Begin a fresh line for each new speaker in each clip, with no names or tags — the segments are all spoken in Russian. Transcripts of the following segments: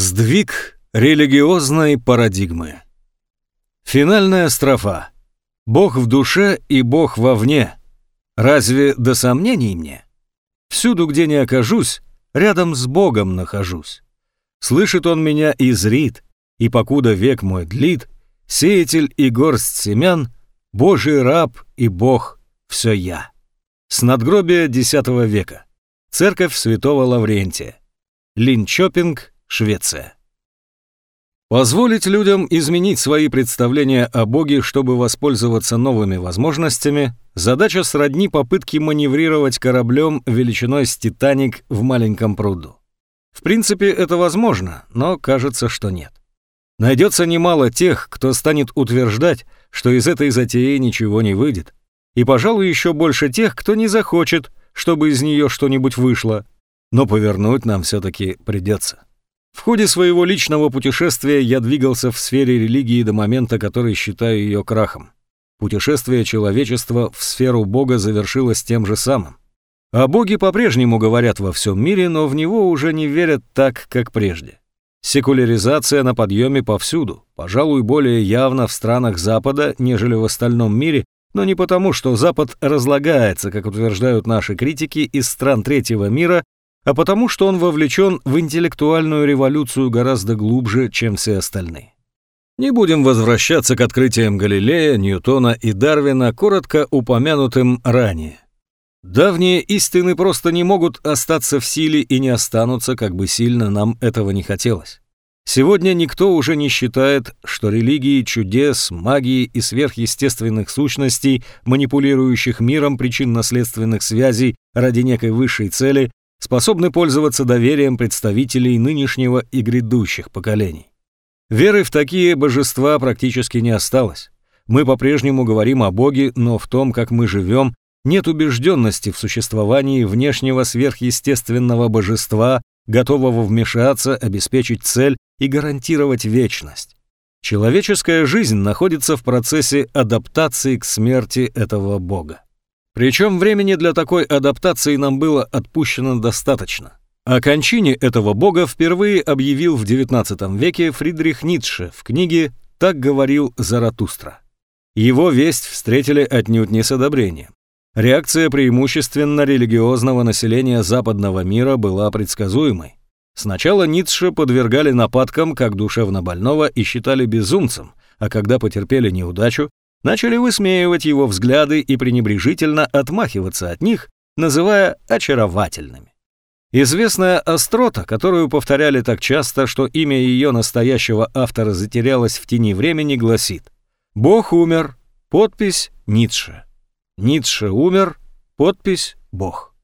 Сдвиг религиозной парадигмы. Финальная строфа. Бог в душе и Бог вовне. Разве до сомнений мне? Всюду, где не окажусь, рядом с Богом нахожусь. Слышит он меня и зрит, и покуда век мой длит, сеятель и горсть семян, Божий раб и Бог — все я. С надгробия X века. Церковь святого Лаврентия. Линчопинг, Швеция. Позволить людям изменить свои представления о Боге, чтобы воспользоваться новыми возможностями, задача сродни попытки маневрировать кораблем величиной с «Титаник» в маленьком пруду. В принципе, это возможно, но кажется, что нет. Найдется немало тех, кто станет утверждать, что из этой затеи ничего не выйдет, и, пожалуй, еще больше тех, кто не захочет, чтобы из нее что-нибудь вышло, но повернуть нам все-таки придется. В ходе своего личного путешествия я двигался в сфере религии до момента, который считаю ее крахом. Путешествие человечества в сферу Бога завершилось тем же самым. О Боге по-прежнему говорят во всем мире, но в него уже не верят так, как прежде. Секуляризация на подъеме повсюду, пожалуй, более явно в странах Запада, нежели в остальном мире, но не потому, что Запад разлагается, как утверждают наши критики из стран третьего мира, а потому что он вовлечен в интеллектуальную революцию гораздо глубже, чем все остальные. Не будем возвращаться к открытиям Галилея, Ньютона и Дарвина, коротко упомянутым ранее. Давние истины просто не могут остаться в силе и не останутся, как бы сильно нам этого не хотелось. Сегодня никто уже не считает, что религии чудес, магии и сверхъестественных сущностей, манипулирующих миром причинно-следственных связей ради некой высшей цели, способны пользоваться доверием представителей нынешнего и грядущих поколений. Веры в такие божества практически не осталось. Мы по-прежнему говорим о Боге, но в том, как мы живем, нет убежденности в существовании внешнего сверхъестественного божества, готового вмешаться, обеспечить цель и гарантировать вечность. Человеческая жизнь находится в процессе адаптации к смерти этого Бога. Причем времени для такой адаптации нам было отпущено достаточно. О кончине этого бога впервые объявил в XIX веке Фридрих Ницше в книге «Так говорил Заратустра». Его весть встретили отнюдь не с одобрением. Реакция преимущественно религиозного населения западного мира была предсказуемой. Сначала Ницше подвергали нападкам как душевно больного и считали безумцем, а когда потерпели неудачу, начали высмеивать его взгляды и пренебрежительно отмахиваться от них, называя очаровательными. Известная острота, которую повторяли так часто, что имя ее настоящего автора затерялось в тени времени, гласит «Бог умер, подпись Ницше». Ницше умер, подпись «Бог».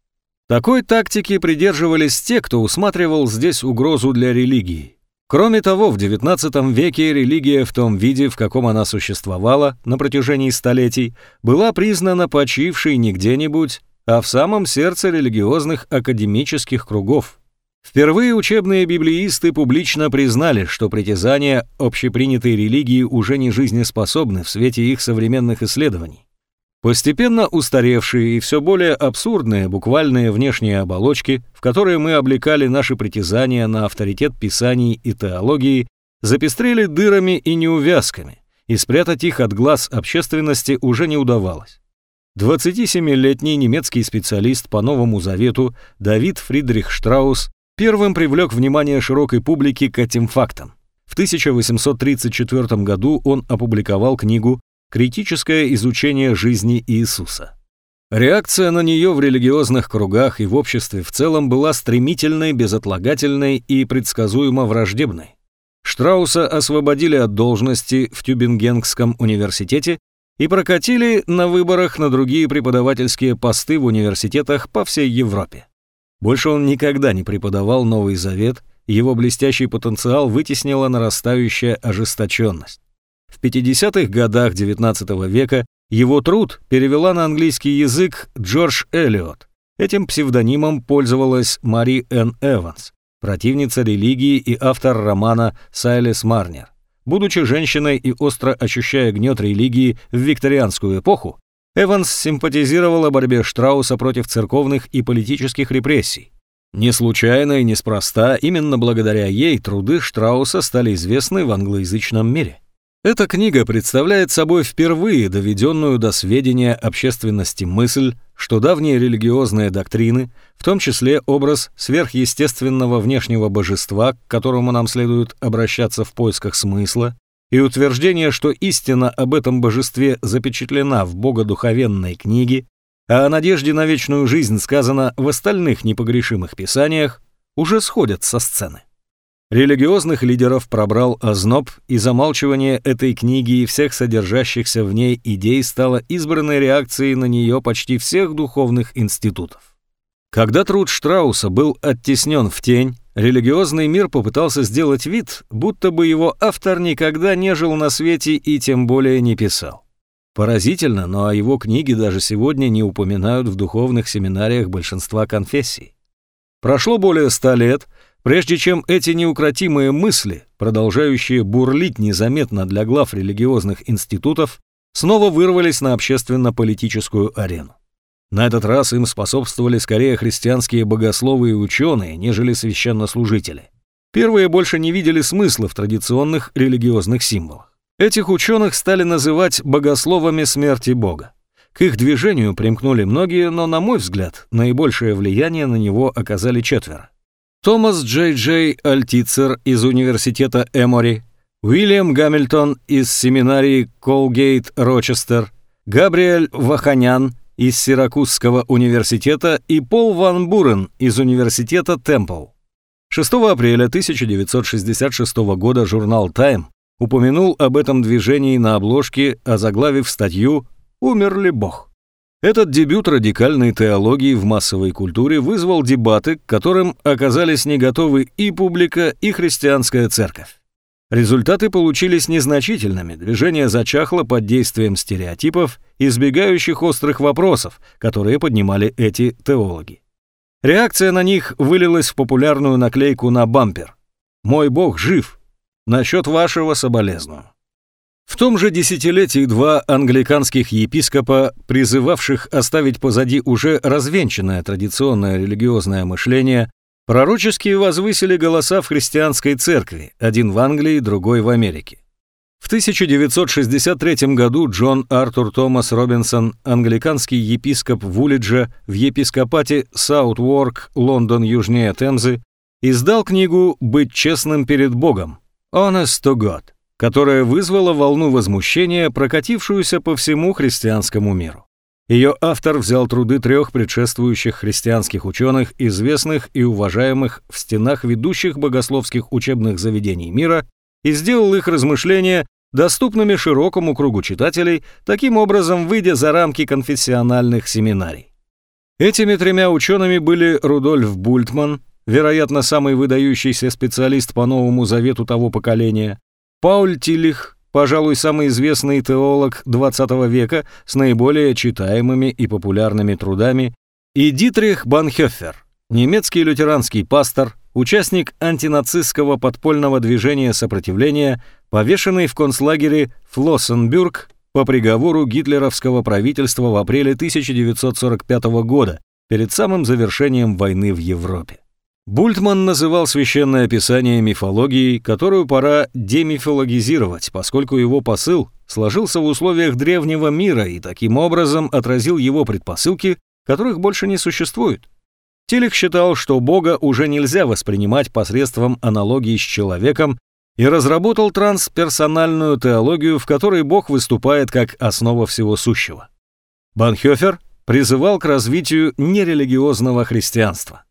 Такой тактики придерживались те, кто усматривал здесь угрозу для религии. Кроме того, в XIX веке религия в том виде, в каком она существовала на протяжении столетий, была признана почившей не где-нибудь, а в самом сердце религиозных академических кругов. Впервые учебные библеисты публично признали, что притязания общепринятой религии уже не жизнеспособны в свете их современных исследований. Постепенно устаревшие и все более абсурдные буквальные внешние оболочки, в которые мы облекали наши притязания на авторитет писаний и теологии, запестрели дырами и неувязками, и спрятать их от глаз общественности уже не удавалось. 27-летний немецкий специалист по Новому Завету Давид Фридрих Штраус первым привлек внимание широкой публики к этим фактам. В 1834 году он опубликовал книгу критическое изучение жизни Иисуса. Реакция на нее в религиозных кругах и в обществе в целом была стремительной, безотлагательной и предсказуемо враждебной. Штрауса освободили от должности в Тюбингенском университете и прокатили на выборах на другие преподавательские посты в университетах по всей Европе. Больше он никогда не преподавал Новый Завет, его блестящий потенциал вытеснила нарастающая ожесточенность. В 50-х годах XIX века его труд перевела на английский язык Джордж Эллиот. Этим псевдонимом пользовалась Мари Н. Эванс, противница религии и автор романа Сайлес Марнер. Будучи женщиной и остро ощущая гнет религии в викторианскую эпоху, Эванс симпатизировала борьбе Штрауса против церковных и политических репрессий. Не случайно и неспроста, именно благодаря ей труды Штрауса стали известны в англоязычном мире. Эта книга представляет собой впервые доведенную до сведения общественности мысль, что давние религиозные доктрины, в том числе образ сверхъестественного внешнего божества, к которому нам следует обращаться в поисках смысла, и утверждение, что истина об этом божестве запечатлена в богодуховенной книге, а о надежде на вечную жизнь сказано в остальных непогрешимых писаниях, уже сходят со сцены. Религиозных лидеров пробрал озноб, и замалчивание этой книги и всех содержащихся в ней идей стало избранной реакцией на нее почти всех духовных институтов. Когда труд Штрауса был оттеснен в тень, религиозный мир попытался сделать вид, будто бы его автор никогда не жил на свете и тем более не писал. Поразительно, но о его книге даже сегодня не упоминают в духовных семинариях большинства конфессий. Прошло более ста лет, Прежде чем эти неукротимые мысли, продолжающие бурлить незаметно для глав религиозных институтов, снова вырвались на общественно-политическую арену. На этот раз им способствовали скорее христианские богословы и ученые, нежели священнослужители. Первые больше не видели смысла в традиционных религиозных символах. Этих ученых стали называть богословами смерти Бога. К их движению примкнули многие, но, на мой взгляд, наибольшее влияние на него оказали четверо. Томас Джей Джей Альтицер из университета Эмори, Уильям Гамильтон из семинарии Колгейт Рочестер, Габриэль Ваханян из Сиракузского университета и Пол Ван Бурен из университета Темпл. 6 апреля 1966 года журнал Time упомянул об этом движении на обложке, озаглавив статью «Умер ли Бог?». Этот дебют радикальной теологии в массовой культуре вызвал дебаты, к которым оказались не готовы и публика, и христианская церковь. Результаты получились незначительными, движение зачахло под действием стереотипов, избегающих острых вопросов, которые поднимали эти теологи. Реакция на них вылилась в популярную наклейку на бампер «Мой Бог жив! Насчет вашего соболезную». В том же десятилетии два англиканских епископа, призывавших оставить позади уже развенчанное традиционное религиозное мышление, пророчески возвысили голоса в христианской церкви, один в Англии, другой в Америке. В 1963 году Джон Артур Томас Робинсон, англиканский епископ Вулиджа в епископате Саутворк, Лондон, южнее Темзы, издал книгу «Быть честным перед Богом» «Honest to God», которая вызвала волну возмущения, прокатившуюся по всему христианскому миру. Ее автор взял труды трех предшествующих христианских ученых, известных и уважаемых в стенах ведущих богословских учебных заведений мира, и сделал их размышления доступными широкому кругу читателей, таким образом выйдя за рамки конфессиональных семинарий. Этими тремя учеными были Рудольф Бультман, вероятно, самый выдающийся специалист по Новому Завету того поколения, Пауль Тилих, пожалуй, самый известный теолог XX века с наиболее читаемыми и популярными трудами, и Дитрих Банхёфер, немецкий лютеранский пастор, участник антинацистского подпольного движения сопротивления, повешенный в концлагере Флоссенбюрг по приговору гитлеровского правительства в апреле 1945 года, перед самым завершением войны в Европе. Бультман называл священное писание мифологией, которую пора демифологизировать, поскольку его посыл сложился в условиях древнего мира и таким образом отразил его предпосылки, которых больше не существует. Телек считал, что Бога уже нельзя воспринимать посредством аналогии с человеком и разработал трансперсональную теологию, в которой Бог выступает как основа всего сущего. Банхёфер призывал к развитию нерелигиозного христианства.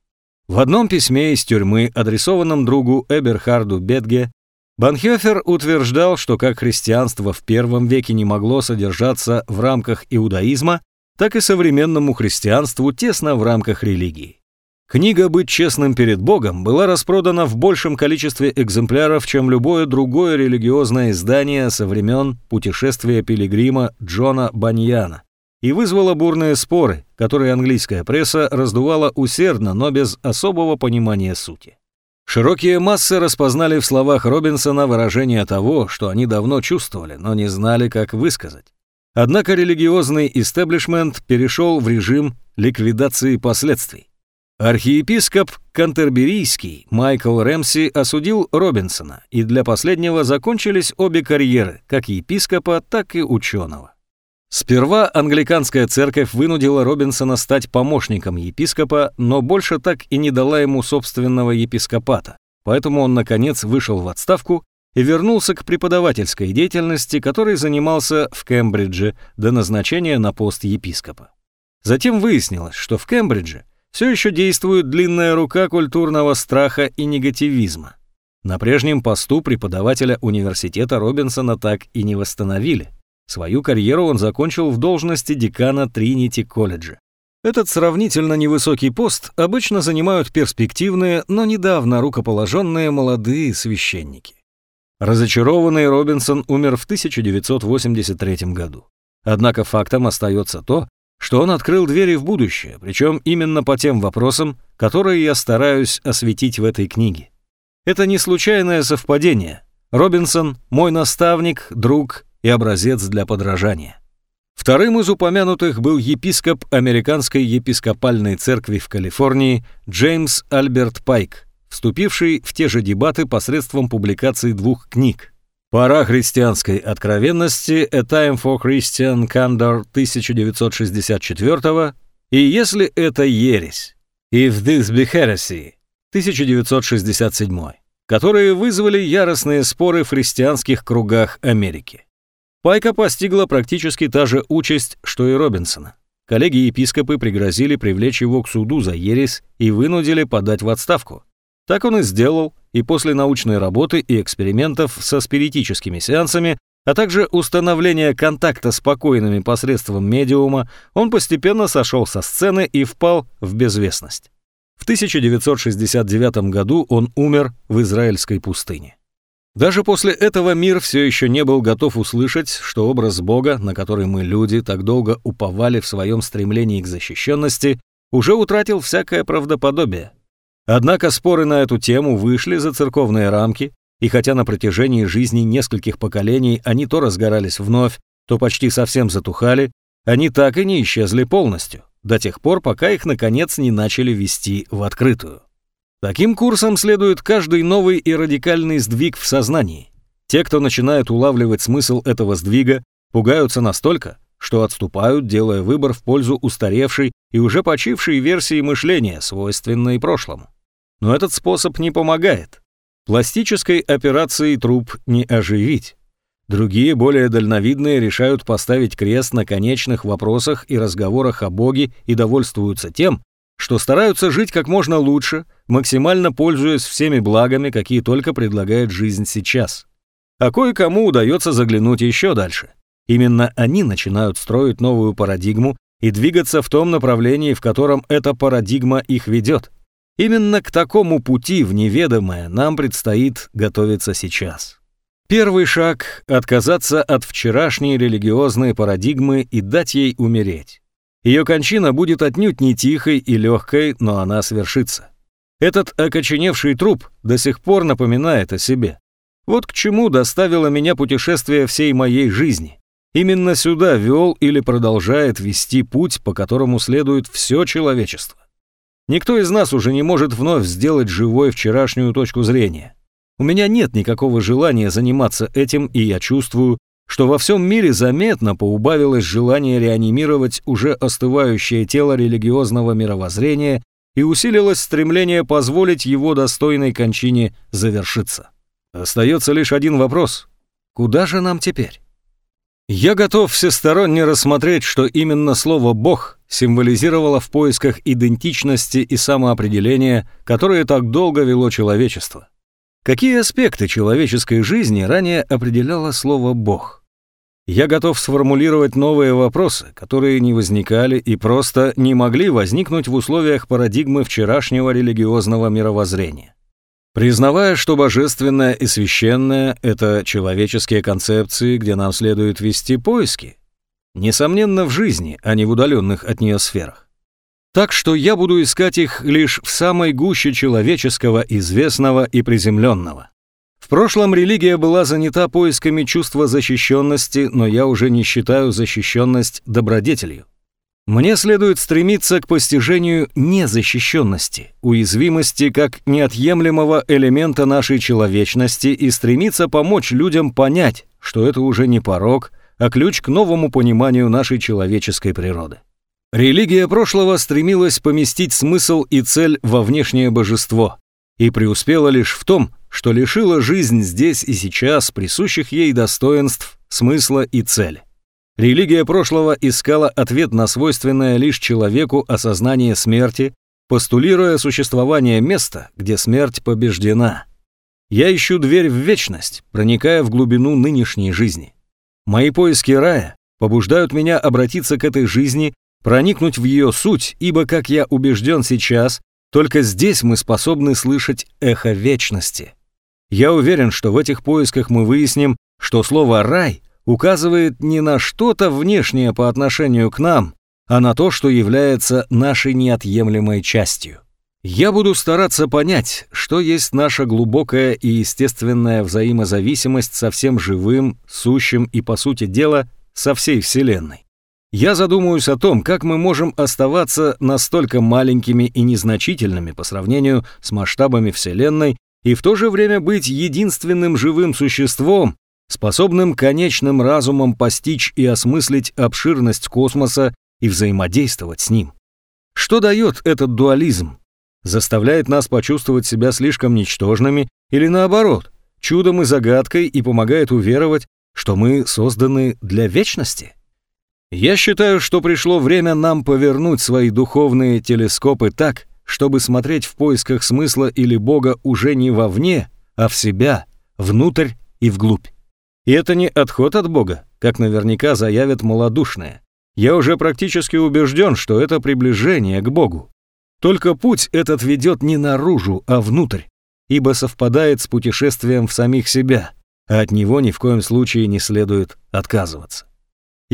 В одном письме из тюрьмы, адресованном другу Эберхарду Бетге, Банхёфер утверждал, что как христианство в первом веке не могло содержаться в рамках иудаизма, так и современному христианству тесно в рамках религии. Книга «Быть честным перед Богом» была распродана в большем количестве экземпляров, чем любое другое религиозное издание со времен путешествия пилигрима Джона Баньяна, и вызвала бурные споры, которые английская пресса раздувала усердно, но без особого понимания сути. Широкие массы распознали в словах Робинсона выражение того, что они давно чувствовали, но не знали, как высказать. Однако религиозный истеблишмент перешел в режим ликвидации последствий. Архиепископ Кантерберийский Майкл Рэмси осудил Робинсона, и для последнего закончились обе карьеры, как епископа, так и ученого. Сперва англиканская церковь вынудила Робинсона стать помощником епископа, но больше так и не дала ему собственного епископата, поэтому он, наконец, вышел в отставку и вернулся к преподавательской деятельности, которой занимался в Кембридже до назначения на пост епископа. Затем выяснилось, что в Кембридже все еще действует длинная рука культурного страха и негативизма. На прежнем посту преподавателя университета Робинсона так и не восстановили. Свою карьеру он закончил в должности декана Тринити колледжа. Этот сравнительно невысокий пост обычно занимают перспективные, но недавно рукоположенные молодые священники. Разочарованный Робинсон умер в 1983 году. Однако фактом остается то, что он открыл двери в будущее, причем именно по тем вопросам, которые я стараюсь осветить в этой книге. Это не случайное совпадение. Робинсон – мой наставник, друг и образец для подражания. Вторым из упомянутых был епископ Американской епископальной церкви в Калифорнии Джеймс Альберт Пайк, вступивший в те же дебаты посредством публикации двух книг Пора христианской откровенности A Time for Christian Candor 1964 и если это ересь If This Be Heresy 1967, которые вызвали яростные споры в христианских кругах Америки. Пайка постигла практически та же участь, что и Робинсона. Коллеги-епископы пригрозили привлечь его к суду за ересь и вынудили подать в отставку. Так он и сделал, и после научной работы и экспериментов со спиритическими сеансами, а также установления контакта с покойными посредством медиума, он постепенно сошел со сцены и впал в безвестность. В 1969 году он умер в израильской пустыне. Даже после этого мир все еще не был готов услышать, что образ Бога, на который мы, люди, так долго уповали в своем стремлении к защищенности, уже утратил всякое правдоподобие. Однако споры на эту тему вышли за церковные рамки, и хотя на протяжении жизни нескольких поколений они то разгорались вновь, то почти совсем затухали, они так и не исчезли полностью, до тех пор, пока их наконец не начали вести в открытую. Таким курсом следует каждый новый и радикальный сдвиг в сознании. Те, кто начинает улавливать смысл этого сдвига, пугаются настолько, что отступают, делая выбор в пользу устаревшей и уже почившей версии мышления, свойственной прошлому. Но этот способ не помогает. Пластической операцией труп не оживить. Другие, более дальновидные, решают поставить крест на конечных вопросах и разговорах о Боге и довольствуются тем, что стараются жить как можно лучше, максимально пользуясь всеми благами, какие только предлагает жизнь сейчас. А кое-кому удается заглянуть еще дальше. Именно они начинают строить новую парадигму и двигаться в том направлении, в котором эта парадигма их ведет. Именно к такому пути в неведомое нам предстоит готовиться сейчас. Первый шаг – отказаться от вчерашней религиозной парадигмы и дать ей умереть. Ее кончина будет отнюдь не тихой и легкой, но она свершится. Этот окоченевший труп до сих пор напоминает о себе. Вот к чему доставило меня путешествие всей моей жизни. Именно сюда вел или продолжает вести путь, по которому следует все человечество. Никто из нас уже не может вновь сделать живой вчерашнюю точку зрения. У меня нет никакого желания заниматься этим, и я чувствую, что во всем мире заметно поубавилось желание реанимировать уже остывающее тело религиозного мировоззрения и усилилось стремление позволить его достойной кончине завершиться. Остается лишь один вопрос. Куда же нам теперь? Я готов всесторонне рассмотреть, что именно слово «бог» символизировало в поисках идентичности и самоопределения, которое так долго вело человечество. Какие аспекты человеческой жизни ранее определяло слово «бог»? Я готов сформулировать новые вопросы, которые не возникали и просто не могли возникнуть в условиях парадигмы вчерашнего религиозного мировоззрения. Признавая, что божественное и священное — это человеческие концепции, где нам следует вести поиски, несомненно, в жизни, а не в удаленных от нее сферах. Так что я буду искать их лишь в самой гуще человеческого, известного и приземленного. В прошлом религия была занята поисками чувства защищенности, но я уже не считаю защищенность добродетелью. Мне следует стремиться к постижению незащищенности, уязвимости как неотъемлемого элемента нашей человечности и стремиться помочь людям понять, что это уже не порог, а ключ к новому пониманию нашей человеческой природы. Религия прошлого стремилась поместить смысл и цель во внешнее божество и преуспела лишь в том, что лишила жизнь здесь и сейчас присущих ей достоинств, смысла и цели. Религия прошлого искала ответ на свойственное лишь человеку осознание смерти, постулируя существование места, где смерть побеждена. Я ищу дверь в вечность, проникая в глубину нынешней жизни. Мои поиски рая побуждают меня обратиться к этой жизни, проникнуть в ее суть, ибо, как я убежден сейчас, только здесь мы способны слышать эхо вечности. Я уверен, что в этих поисках мы выясним, что слово «рай» указывает не на что-то внешнее по отношению к нам, а на то, что является нашей неотъемлемой частью. Я буду стараться понять, что есть наша глубокая и естественная взаимозависимость со всем живым, сущим и, по сути дела, со всей Вселенной. Я задумаюсь о том, как мы можем оставаться настолько маленькими и незначительными по сравнению с масштабами Вселенной и в то же время быть единственным живым существом, способным конечным разумом постичь и осмыслить обширность космоса и взаимодействовать с ним. Что дает этот дуализм? заставляет нас почувствовать себя слишком ничтожными или наоборот, чудом и загадкой и помогает уверовать, что мы созданы для вечности? Я считаю, что пришло время нам повернуть свои духовные телескопы так, чтобы смотреть в поисках смысла или Бога уже не вовне, а в себя, внутрь и вглубь. И это не отход от Бога, как наверняка заявят малодушные. Я уже практически убежден, что это приближение к Богу. Только путь этот ведет не наружу, а внутрь, ибо совпадает с путешествием в самих себя, а от него ни в коем случае не следует отказываться.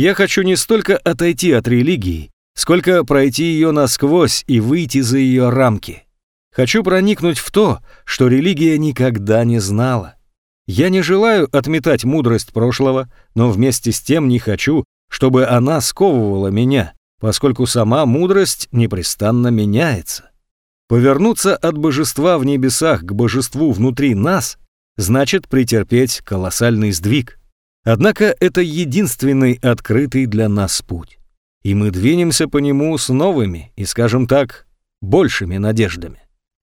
Я хочу не столько отойти от религии, сколько пройти ее насквозь и выйти за ее рамки. Хочу проникнуть в то, что религия никогда не знала. Я не желаю отметать мудрость прошлого, но вместе с тем не хочу, чтобы она сковывала меня, поскольку сама мудрость непрестанно меняется. Повернуться от божества в небесах к божеству внутри нас значит претерпеть колоссальный сдвиг. Однако это единственный открытый для нас путь. И мы двинемся по нему с новыми и, скажем так, большими надеждами.